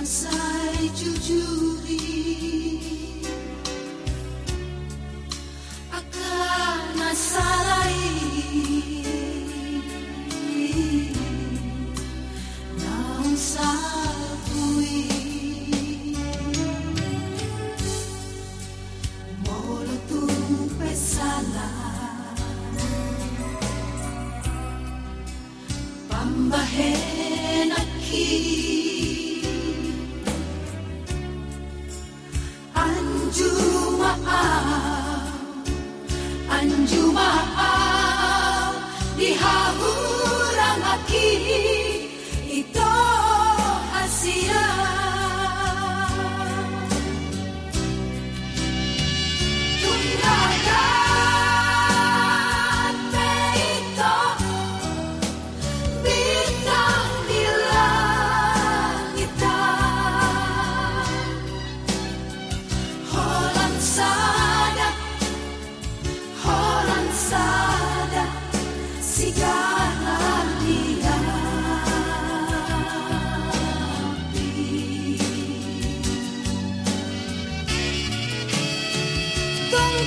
outside you, Julie. Akal masalai naon sa tuwi. Pesala. Pambahen. you are.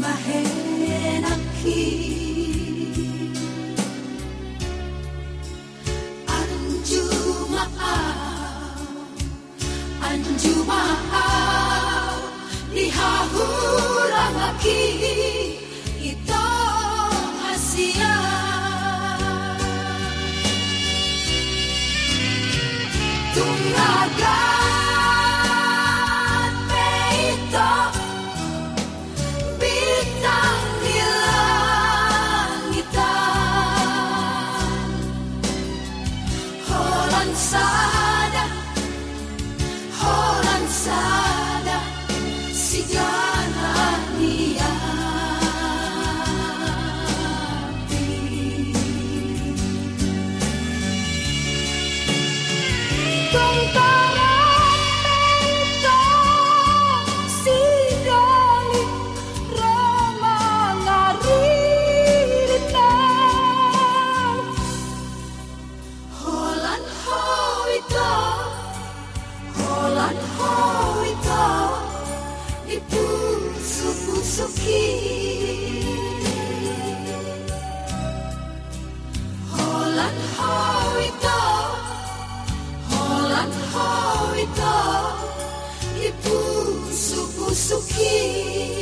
Bajen aquí Anjuma Anjuma Dihahuram aquí Ito Asia Tungagan Sada, Holland Sada, Sigara. suquinho.